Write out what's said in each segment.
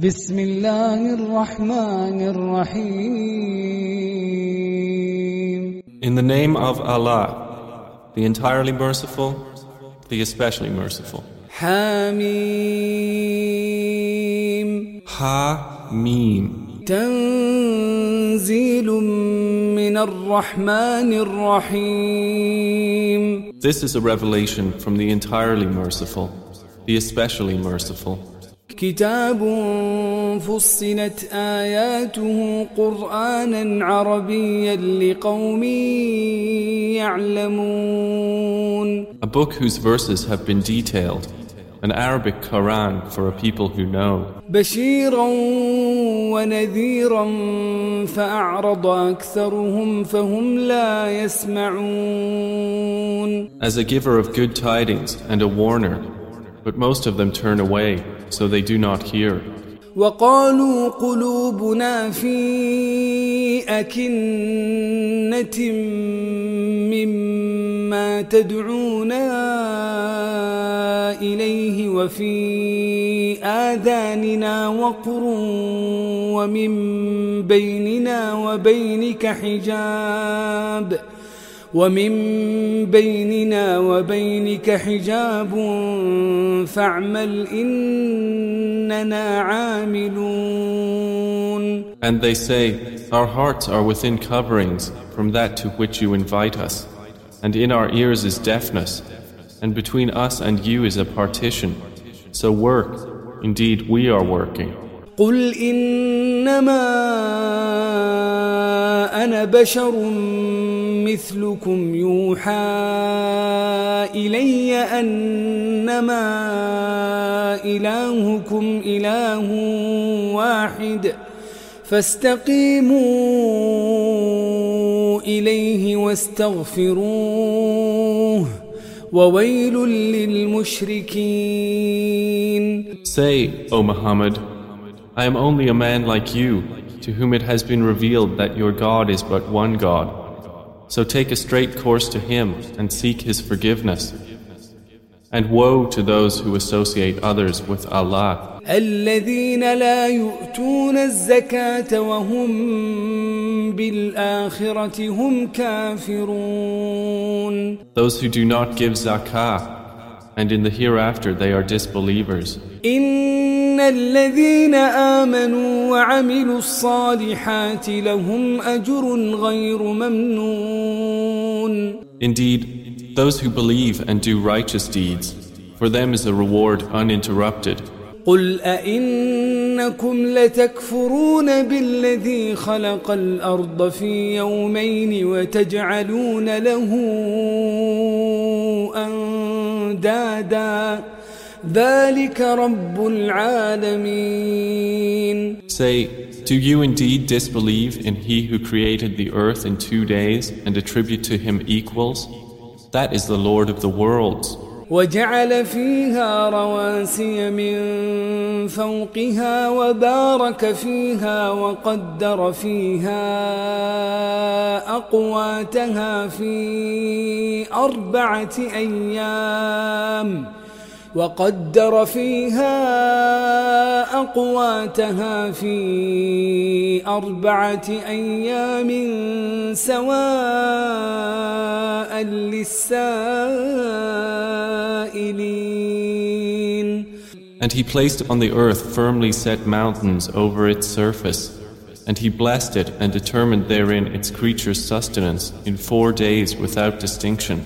بسم الله الرحمن الرحيم In the name of Allah, the entirely merciful, the especially merciful. حميم Ha Mim. تنزيل من الرحمن الرحيم This is a revelation from the entirely merciful, the especially merciful. كتاب فصلت آياته قرآنا عربيا لقوم يعلمون A book whose verses have been detailed, an Arabic Quran for a people who know. بشيرا ونذيرا فأعرض أكثرهم فهم لا يسمعون As a giver of good tidings and a warner, but most of them turn away, so they do not hear. وقالوا قلوبنا في أكنة مما تدعونا إليه وفي آذاننا وقر ومن بيننا وبينك حجاب ومن بيننا وبينك حجاب فاعمل إننا عاملون And they say, Our hearts are within coverings from that to which you invite us, and in our ears is deafness, and between us and you is a partition. So work, indeed we are working. قل إنما أنا بشر مثلكم يوحى إلي أنما إلهكم إله واحد فاستقيموا إليه واستغفروه وويل للمشركين Say, O Muhammad, I am only a man like you, to whom it has been revealed that your God is but one God. So take a straight course to Him and seek His forgiveness. And woe to those who associate others with Allah. الذين لا يؤتون الزكاة وهم بالآخرة هم كافرون Those who do not give zakah, and in the hereafter they are disbelievers. إن الذين آمنوا وعملوا الصالحات لهم أجر غير ممنون Indeed, those who believe and do righteous deeds, for them is a reward uninterrupted. قل أئنكم لتكفرون بالذي خلق الأرض في يومين وتجعلون له أندادا ذلك رب العالمين Say, do you indeed disbelieve in He who created the earth in two days and attribute to Him equals? That is the Lord of the worlds. وجعل فيها رواسي من فوقها وبارك فيها وقدر فيها أقواتها في أربعة أيام وقدر فيها أقواتها في أربعة أيام سواء للسائلين And He placed on the earth firmly set mountains over its surface. And He blessed it and determined therein its creatures' sustenance in four days without distinction,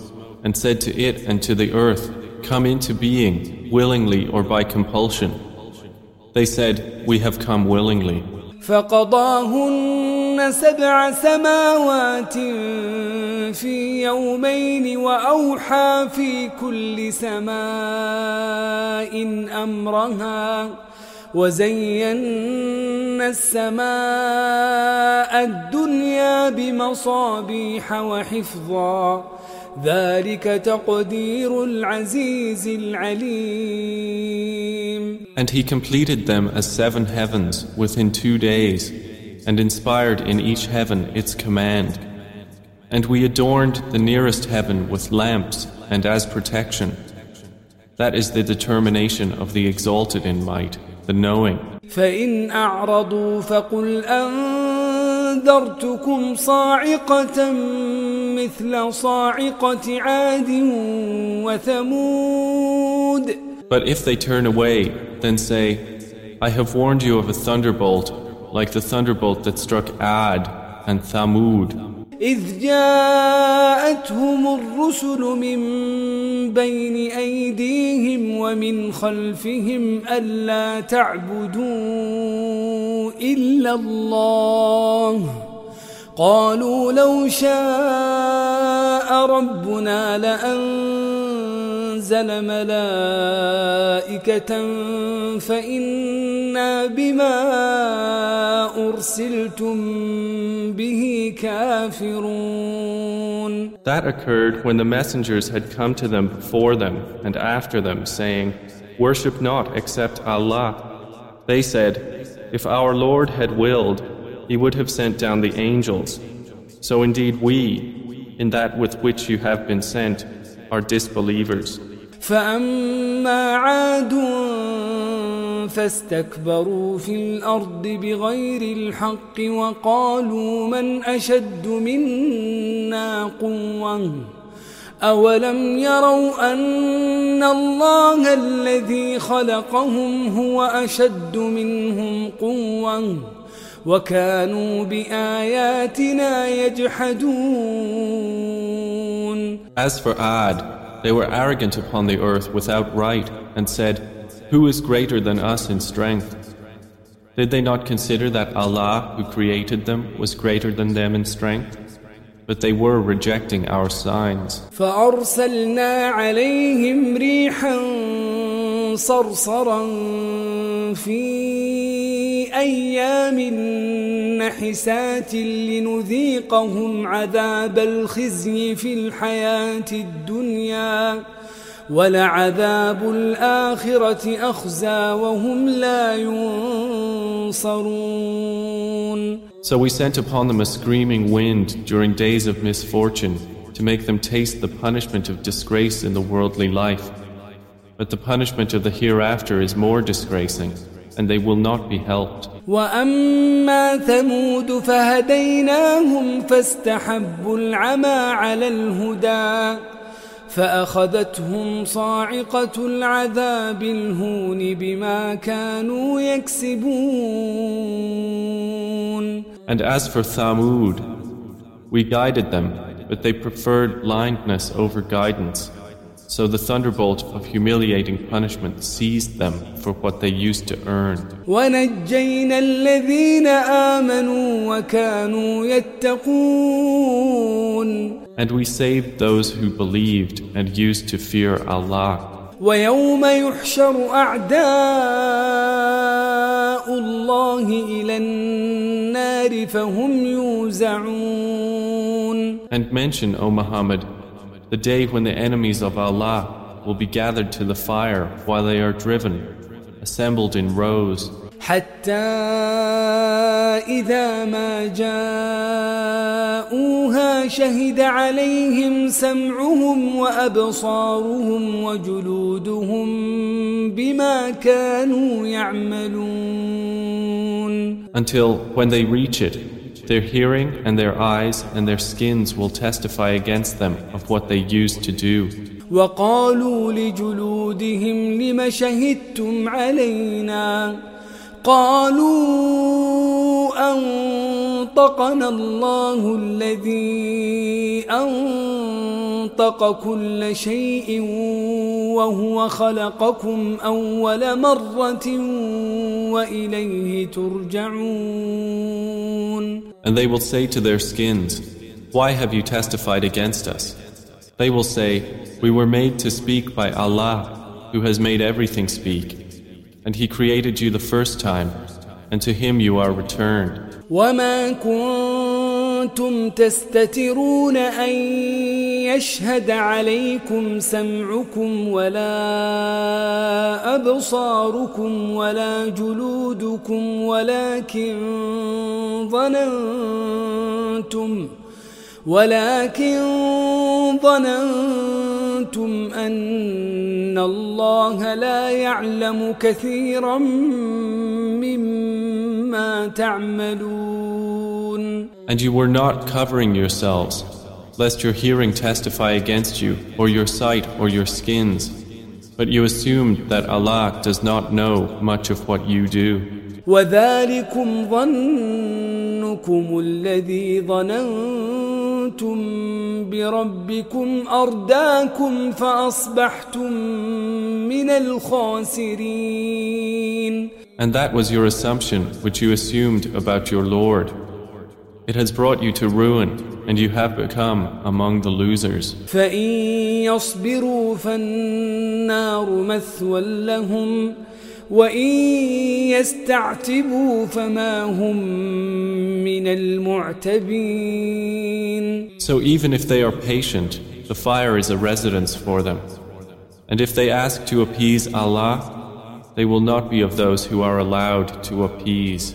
and said to it and to the earth, Come into being, willingly or by compulsion. They said, We have come willingly. سبع سماوات في يومين وأوحى في كل سماء أمرها وزينا السماء الدنيا بمصابيح وحفظا ذلك تقدير العزيز العليم And he completed them as seven heavens within two days and inspired in each heaven its command. And we adorned the nearest heaven with lamps and as protection. That is the determination of the exalted in might, the knowing. فإن أعرضوا فقل أنذرتكم صاعقة مثل صاعقة عاد وثمود But if they turn away, then say, I have warned you of a thunderbolt, like the thunderbolt that struck Ad and Thamud. إذ جاءتهم الرسل من بين أيديهم ومن خلفهم ألا تعبدوا إلا الله قالوا لو شاء ربنا لأنزل ملائكة فإنا بما أرسلتم به كافرون That occurred when the messengers had come to them before them and after them, saying, Worship not except Allah. They said, If our Lord had willed, He would have sent down the angels. So indeed we, in that with which you have been sent, are disbelievers. فأما عاد فاستكبروا في الأرض بغير الحق وقالوا من أشد منا قوة أولم يروا أن الله الذي خلقهم هو أشد منهم قوةً وكانوا بآياتنا يجحدون As for Ad, they were arrogant upon the earth without right and said, Who is greater than us in strength? Did they not consider that Allah, who created them, was greater than them in strength? But they were rejecting our signs. فأرسلنا عليهم ريحا صرصرا في أيام نحسات لنذيقهم عذاب الخزي في الحياة الدنيا ولعذاب الآخرة أخزى وهم لا ينصرون So we sent upon them a screaming wind during days of misfortune to make them taste the punishment of disgrace in the worldly life. But the punishment of the hereafter is more disgracing. and they will not be helped. وأما ثمود فهديناهم فاستحبوا العمى على الهدى فأخذتهم صاعقة العذاب الهون بما كانوا يكسبون And as for Thamud, we guided them, but they preferred blindness over guidance. So the thunderbolt of humiliating punishment seized them for what they used to earn. And we saved those who believed and used to fear Allah. ويوم يحشر أعداء الله إلى النار فهم يوزعون And mention, O Muhammad, the day when the enemies of Allah will be gathered to the fire while they are driven, assembled in rows. حتى إذا ما جاءوها شهد عليهم سمعهم وأبصارهم وجلودهم بما كانوا يعملون Until when they reach it, their hearing and their eyes and their skins will testify against them of what they used to do. وقالوا لجلودهم لم شهدتم علينا قالوا أنطقنا الله الذي أنطق كل شيء وهو خلقكم أول مرة وإليه ترجعون And they will say to their skins, Why have you testified against us? They will say, We were made to speak by Allah, who has made everything speak. And He created you the first time, and to Him you are returned. وما كنتم تستترون أن يشهد عليكم سمعكم ولا أبصاركم ولا جلودكم ولكن ظننتم ولكن ظننتم أن الله لا يعلم كثيرا مما تعملون And you were not covering yourselves, lest your hearing testify against you, or your sight, or your skins. But you assumed that Allah does not know much of what you do. وذلكم ظنكم الذي ظننتم بربكم أرداكم فأصبحتم من الخاسرين And that was your assumption which you assumed about your Lord. It has brought you to ruin, and you have become among the losers. فإن يصبروا فالنار مثوى لهم وإن يستعتبوا فما هم من المعتبين So even if they are patient, the fire is a residence for them. And if they ask to appease Allah, they will not be of those who are allowed to appease.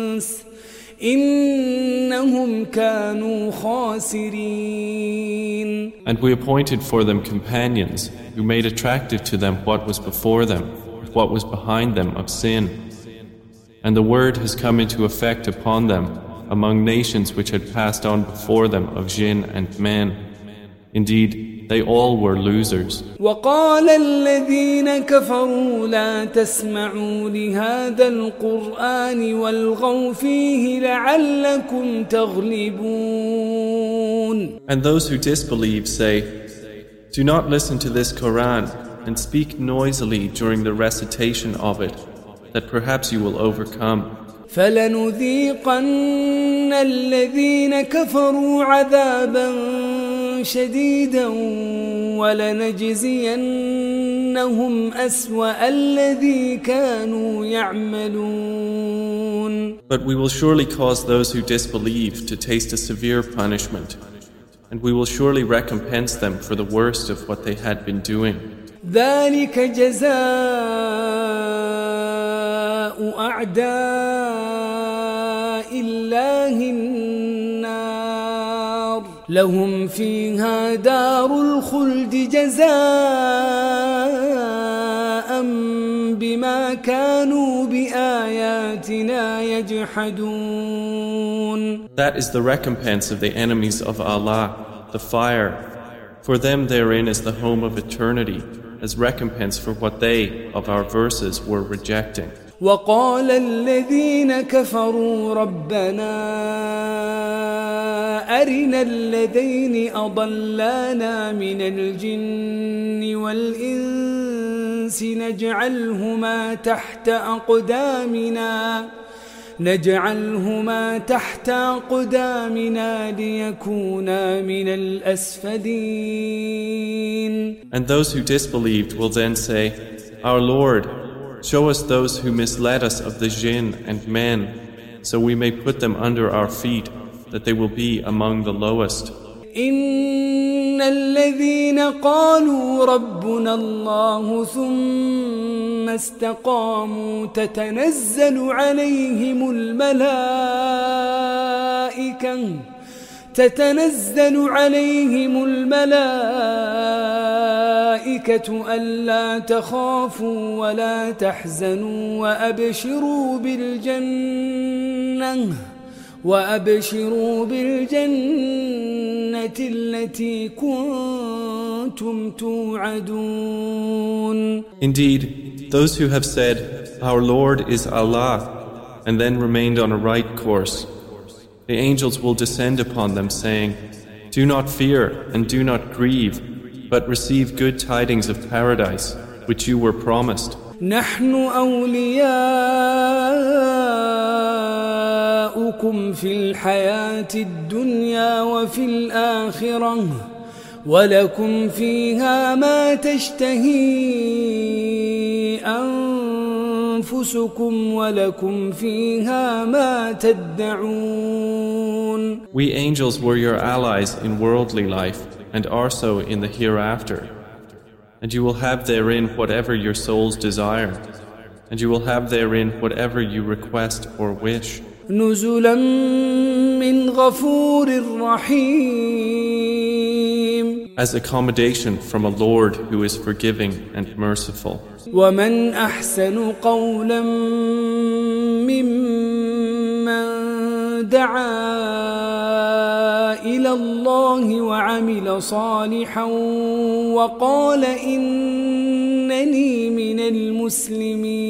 And we appointed for them companions who made attractive to them what was before them, what was behind them of sin. And the word has come into effect upon them among nations which had passed on before them of jinn and men. Indeed, they all were losers. وقال الذين كفروا لا تسمعوا لهذا القرآن والغوا فيه لعلكم تغلبون And those who disbelieve say, Do not listen to this Quran and speak noisily during the recitation of it, that perhaps you will overcome. فلنذيقن الذين كفروا عذابا شديدا ولنجزينهم أسوأ الذي كانوا يعملون But we will surely cause those who disbelieve to taste a severe punishment, and we will surely recompense them for the worst of what they had been doing. ذلك جزاء أعداء الله لهم فيها دار الخلد جزاء بما كانوا بآياتنا يجحدون That is the recompense of the enemies of Allah, the fire. For them therein is the home of eternity, as recompense for what they, of our verses, were rejecting. وقال الذين كفروا ربنا أرنا الذين أضلانا من الجن والإنس نجعلهما تحت أقدامنا نجعلهما تحت أقدامنا ليكونا من الأسفلين And those who disbelieved will then say, Our Lord, show us those who misled us of the jinn and men, so we may put them under our feet, that they will be among the lowest. إن الذين قالوا ربنا الله ثم استقاموا تتنزل عليهم الملائكة تتنزل عليهم الملائكة ألا تخافوا ولا تحزنوا وأبشروا بالجنة وأبشروا بالجنة التي كنتم توعدون Indeed, those who have said, Our Lord is Allah, and then remained on a right course. The angels will descend upon them, saying, Do not fear and do not grieve, but receive good tidings of paradise, which you were promised. نحن أولياؤكم في الحياة الدنيا وفي الآخرة ولكم فيها ما تشتهي أنفسكم ولكم فيها ما تدعون We angels were your allies in worldly life and are so in the hereafter. And you will have therein whatever your souls desire. And you will have therein whatever you request or wish. نزلا من غفور رحيم As accommodation from a Lord who is forgiving and merciful. ومن أحسن قولا ممن دعا إلى الله وعمل صالحا وقال إنني من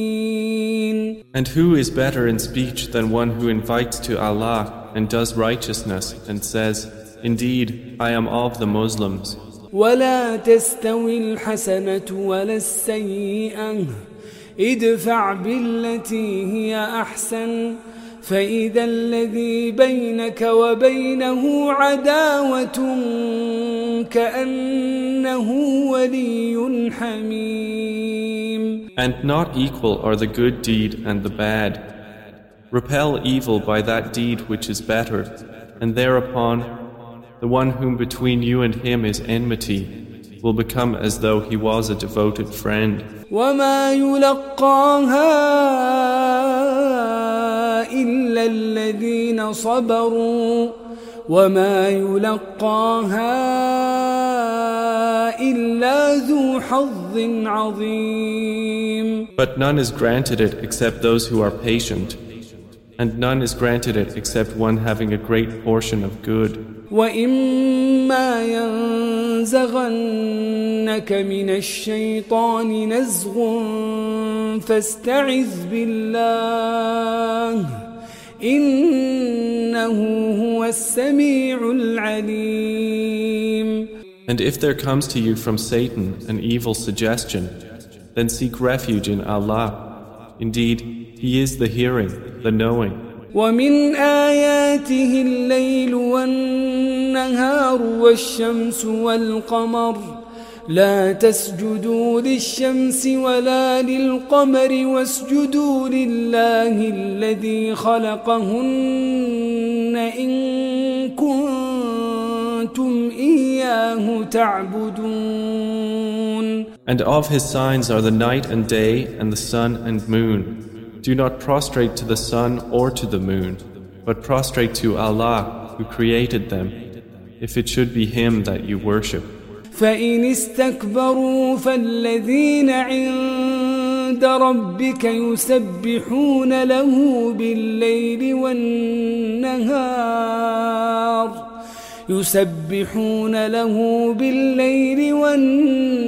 المسلمين And who is better in speech than one who invites to Allah and does righteousness and says, Indeed, I am of the Muslims. ولا تستوي الحسنة ولا السيئة ادفع بالتي هي أحسن فإذا الذي بينك وبينه عداوة كأنه ولي حميم And not equal are the good deed and the bad. Repel evil by that deed which is better, and thereupon the one whom between you and him is enmity will become as though he was a devoted friend. وما يلقاها إلا الذين صبروا وما يلقاها إلا ذو حظ عظيم But none is granted it except those who are patient, and none is granted it except one having a great portion of good. وإما ينزغنك من الشيطان نزغ فاستعذ بالله إنه هو السميع العليم And if there comes to you from Satan an evil suggestion, then seek refuge in Allah. Indeed, He is the hearing, the knowing. ومن آياته الليل والنهار والشمس والقمر لا تسجدوا للشمس ولا للقمر واسجدوا لله الذي خلقهن إن كنتم إياه تعبدون And of His signs are the night and day and the sun and moon. Do not prostrate to the sun or to the moon, but prostrate to Allah who created them, if it should be Him that you worship. فإن استكبروا فالذين عند ربك يسبحون له بالليل والنهار يسبحون له بالليل والنهار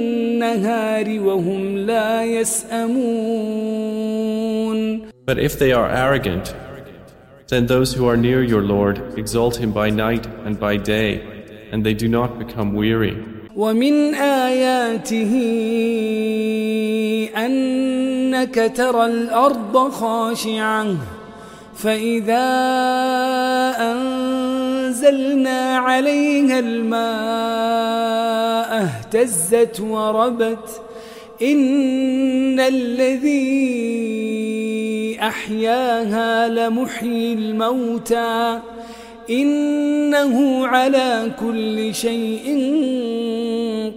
وهم لا يسأمون But if they are arrogant, then those who are near your Lord exalt Him by night and by day, and they do not become weary. ومن آياته أنك ترى الأرض خاشعة فإذا أنزلنا عليها الماء اهتزت وربت إن الذي أحياها لمحيي الموتى إنه على كل شيء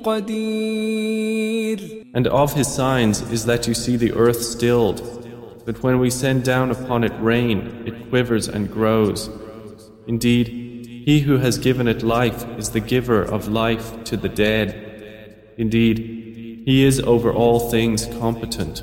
قدير And of His signs is that you see the earth stilled, but when we send down upon it rain, it quivers and grows. Indeed, He who has given it life is the giver of life to the dead. Indeed, He is over all things competent.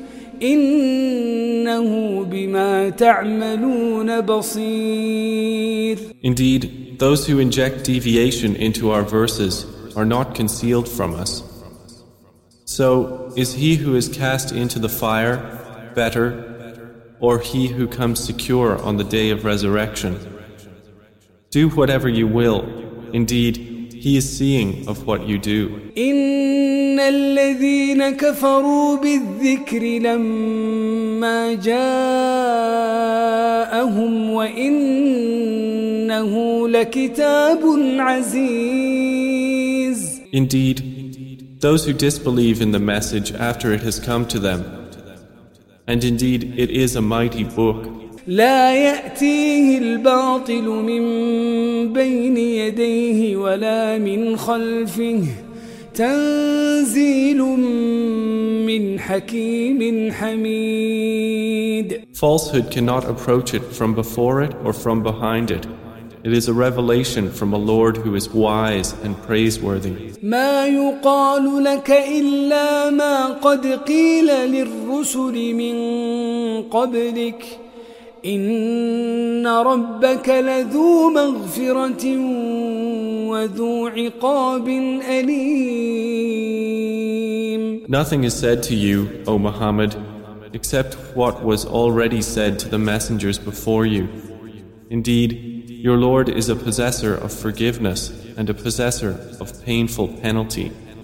إنه بما تعملون بصير Indeed, those who inject deviation into our verses are not concealed from us. So, is he who is cast into the fire better, or he who comes secure on the day of resurrection? Do whatever you will. Indeed, he is seeing of what you do. إن الذين كفروا بالذكر لما جاءهم وإنه لكتاب عزيز Indeed, those who disbelieve in the message after it has come to them, and indeed it is a mighty book, لا يأتيه الباطل من بين يديه ولا من خلفه تنزيل من حكيم حميد falsehood cannot approach it from before it or from behind it. It is a revelation from a Lord who is wise and praiseworthy. ما يقال لك إلا ما قد قيل للرسل من قبلك إن ربك لذو مغفرة وذو عقاب أليم Nothing is said to you, O Muhammad, except what was already said to the messengers before you. Indeed, your Lord is a possessor of forgiveness and a possessor of painful penalty.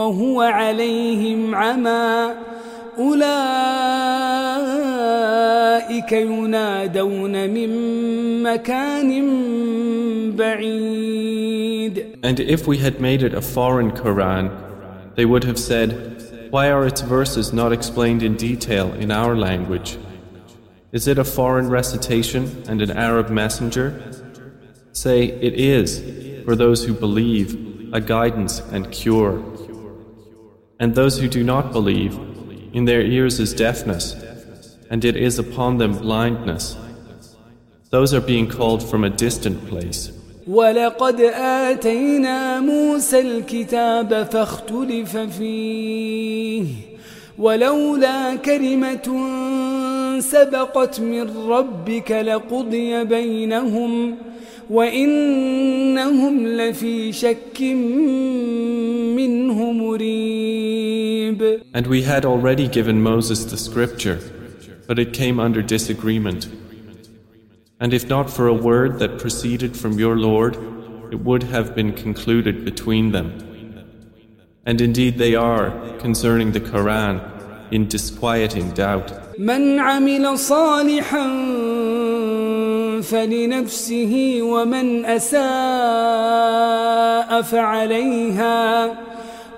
وهو عليهم عمى أولئك ينادون من مكان بعيد And if we had made it a foreign Quran, they would have said, Why are its verses not explained in detail in our language? Is it a foreign recitation and an Arab messenger? Say, It is, for those who believe, a guidance and cure. And those who do not believe, in their ears is deafness, and it is upon them blindness. Those are being called from a distant place. ولقد آتينا موسى الكتاب فاختلف فيه ولولا كلمة سبقت من ربك لقضي بينهم وإنهم لفي شك منه مريب And we had already given Moses the scripture, but it came under disagreement. And if not for a word that proceeded from your Lord, it would have been concluded between them. And indeed they are, concerning the Quran, in disquieting doubt. من عمل صالحا فلنفسه ومن أساء فعليها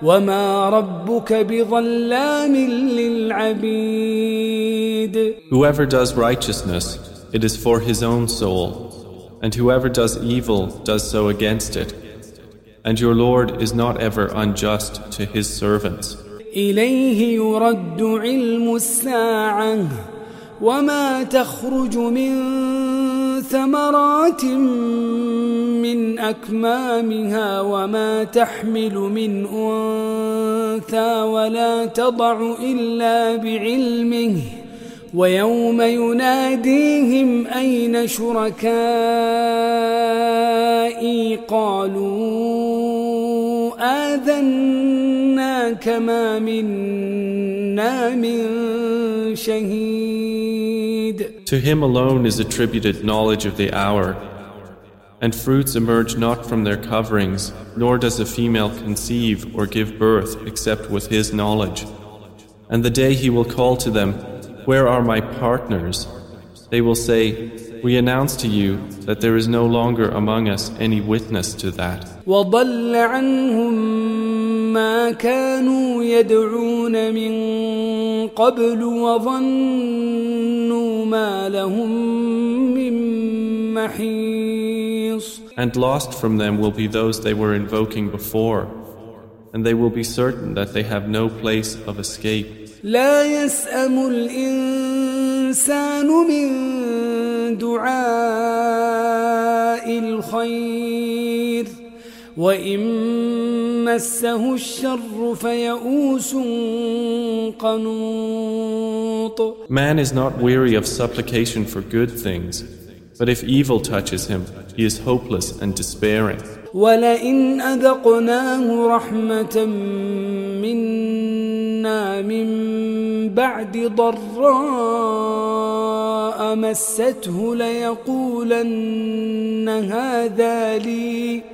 وما ربك بظلام للعبيد Whoever does righteousness, it is for his own soul, and whoever does evil does so against it. And your Lord is not ever unjust to his servants. إليه يرد علم الساعة وما تخرج من ثمرات من أكمامها وما تحمل من أنثى ولا تضع إلا بعلمه ويوم يناديهم أين شركائي؟ قالوا آذنا كما منا من شهيد. To him alone is attributed knowledge of the hour, and fruits emerge not from their coverings, nor does a female conceive or give birth except with his knowledge. And the day he will call to them, Where are my partners? They will say, We announce to you that there is no longer among us any witness to that. ما كانوا يدعون من قبل وظنوا ما لهم من محيص And lost from them will be those they were invoking before, and they will be certain that they have no place of escape. لا يسأم الإنسان من دعاء الخير وإن مسه الشر فيئوس قنوط Man is not weary of supplication for good things, but if evil touches him, he is hopeless and despairing. ولئن أذقناه رحمة منا من بعد ضراء مسته ليقولن هذا لي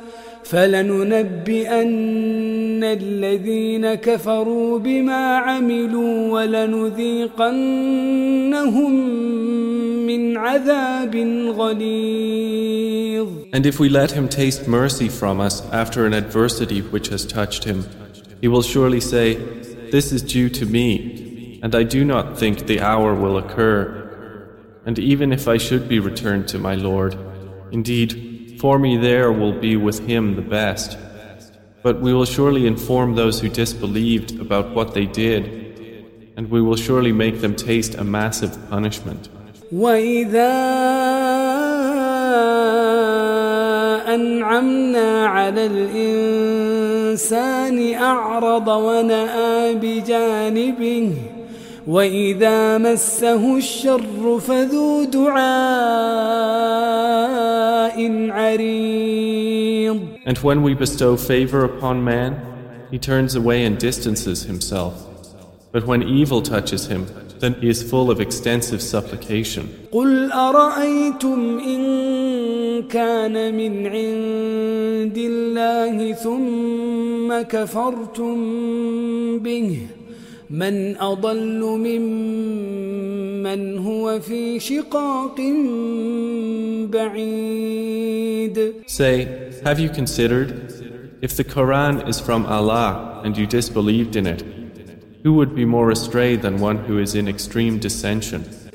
فلننبئن الذين كفروا بما عملوا ولنذيقنهم من عذاب غليظ And if we let him taste mercy from us after an adversity which has touched him, he will surely say, This is due to me, and I do not think the hour will occur. And even if I should be returned to my Lord, indeed, for me there will be with him the best. But we will surely inform those who disbelieved about what they did, and we will surely make them taste a massive punishment. وإذا أنعمنا على الإنسان أعرض ونأى بجانبه وإذا مسه الشر فذو دعاء عريض And when we bestow favor upon man, he turns away and distances himself. But when evil touches him, then he is full of extensive supplication. قل أرأيتم إن كان من عند الله ثم كفرتم به من أضل ممن هو في شقاق بعيد Say, have you considered, if the Quran is from Allah and you disbelieved in it, who would be more astray than one who is in extreme dissension?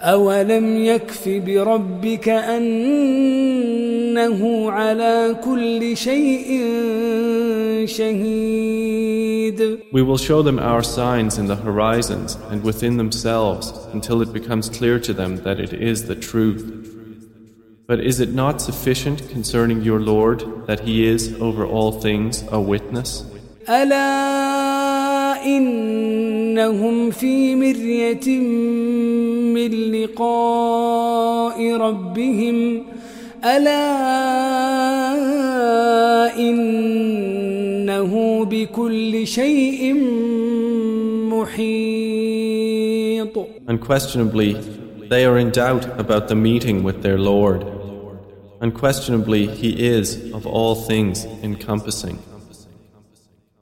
أولم يكف بربك أنه على كل شيء شهيد We will show them our signs in the horizons and within themselves until it becomes clear to them that it is the truth. But is it not sufficient concerning your Lord that He is over all things a witness? ألا إنهم في مرية من لقاء ربهم ألا إنه بكل شيء محيط Unquestionably, they are in doubt about the meeting with their Lord. Unquestionably, He is of all things encompassing.